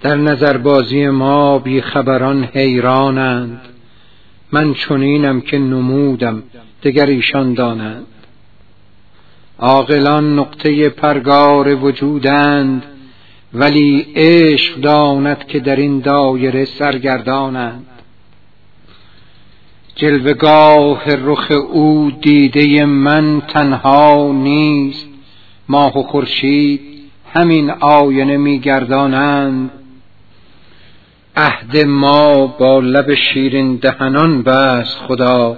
در نظربازی ما بی خبران حیرانند. من چنینم که نمودم دگر ایشان دانند. عاقلان نقطه پرگار وجودند ولی عشق داند که در این دایره سرگردانند. جلوگاه رخ او دیده من تنها نیست ماه و خورشید همین آینه میگردانند. عهد ما با لب شیرین دهنان بست خدا.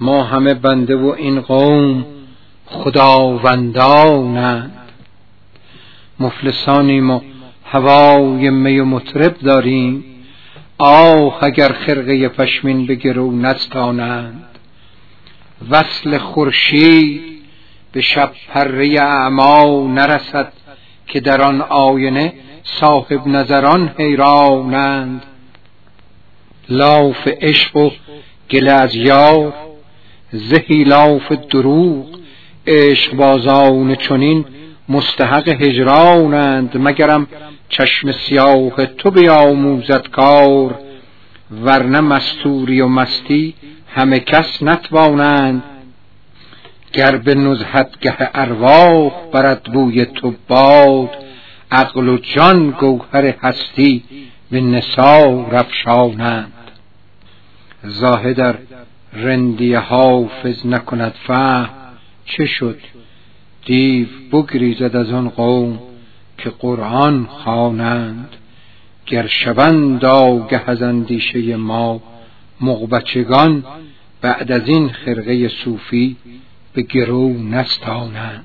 ما همه بنده و این قوم خداوندانند. مفلسانیم و هوای می و مطرب داریم. آه اگر خرقه پشمین به گرو نستانند. وصل خورشید به شب پره اعما نرسد که در آن آینه صاحب نظران حیرانند. لاف عشق و گل از یار زهی لاف دروغ عشق بازان چنین مستحق هجرانند. مگرم چشم سیاه تو بیاموزد کار ورنه مستوری و مستی همه کس نتوانند. گر به نزهتگه ارواح برد بوی تو باد عقل و جان گوهر هستی به نسا رفشانند زاهد در رندی حافظ نکند فهم چه شد. دیو بگریزد از آن قوم که قرآن خوانند. گر شوند آگه از اندیشه ما مغبچگان بعد از این خرقه صوفی به گرو نستانند.